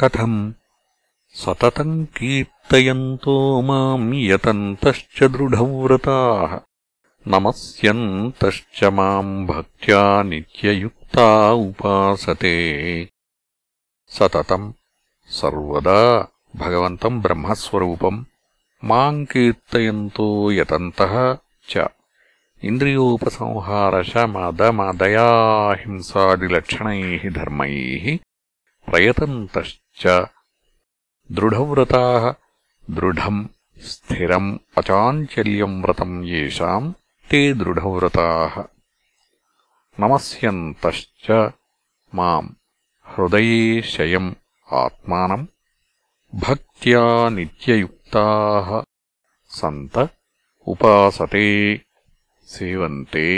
कथम् सततम् कीर्तयन्तो माम् यतन्तश्च दृढव्रताः नमस्यन्तश्च माम् भक्त्या नित्ययुक्ता उपासते सततम् सर्वदा भगवन्तम् ब्रह्मस्वरूपम् माम् कीर्तयन्तो यतन्तः च इन्द्रियोपसंहारशमदमदयाहिंसादिलक्षणैः धर्मैः प्रयतन्तश्च दृढव्रताः दृढम् स्थिरम् अचाञ्चल्यम् व्रतम् येषाम् ते दृढव्रताः नमस्यन्तश्च माम् हृदये शयम् आत्मानम् भक्त्या नित्ययुक्ताः सन्त उपासते सेवन्ते